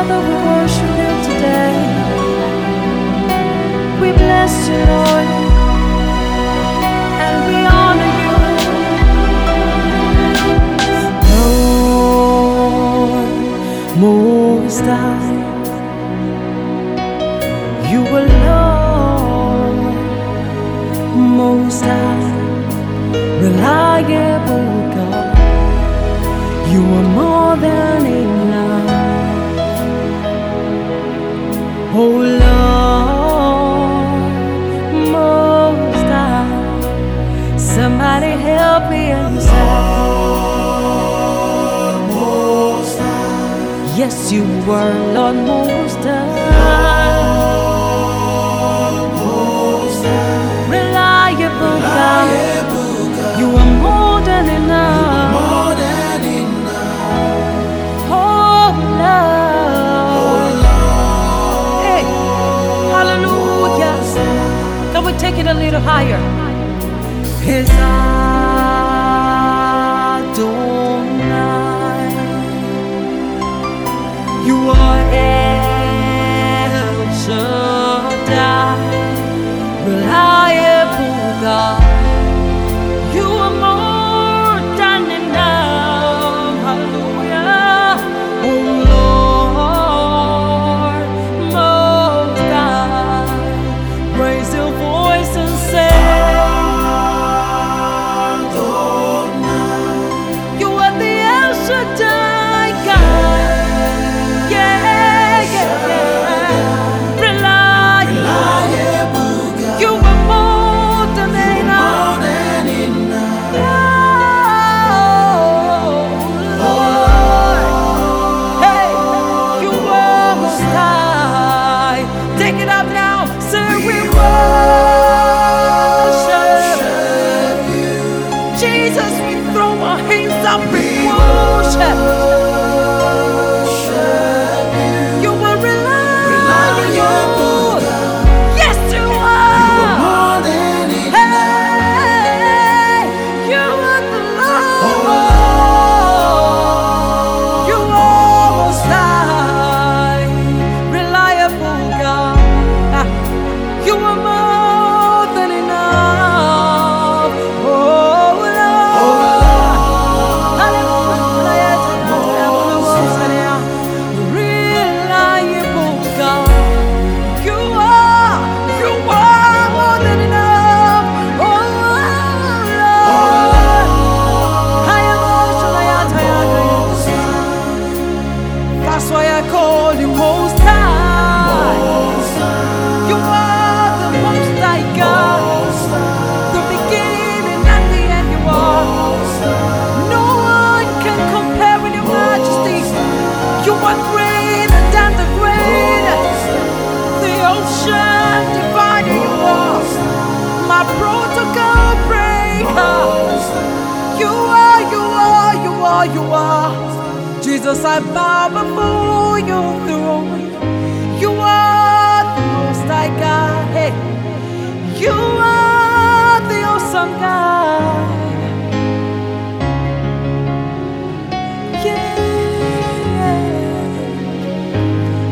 Father, we worship you today. We bless you, Lord, and we honor you. Lord, Most High, you alone, Most High, reliable God. You are more than enough. Lord, Most High, somebody help me and say, Yes, you were Lord Most High, We take it a little higher? His Adonai. You are El Shaddai, reliable God. Jesus, we throw our hands up in worship. You why I call you Most High. You are the Most High God, the beginning and the end. You are. No one can compare with your majesty. You are greater than the greatest. The ocean divider you are. My protocol breaker. You are, you are, you are, you are. Jesus, I bow before your throne. You are the most high God. You are the awesome God. Yeah.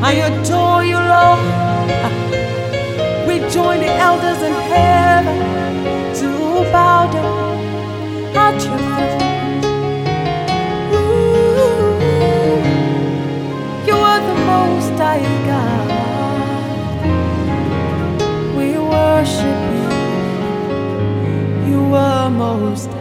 I adore you, Lord. We join the elders in heaven to bow down at your worship you. You are most.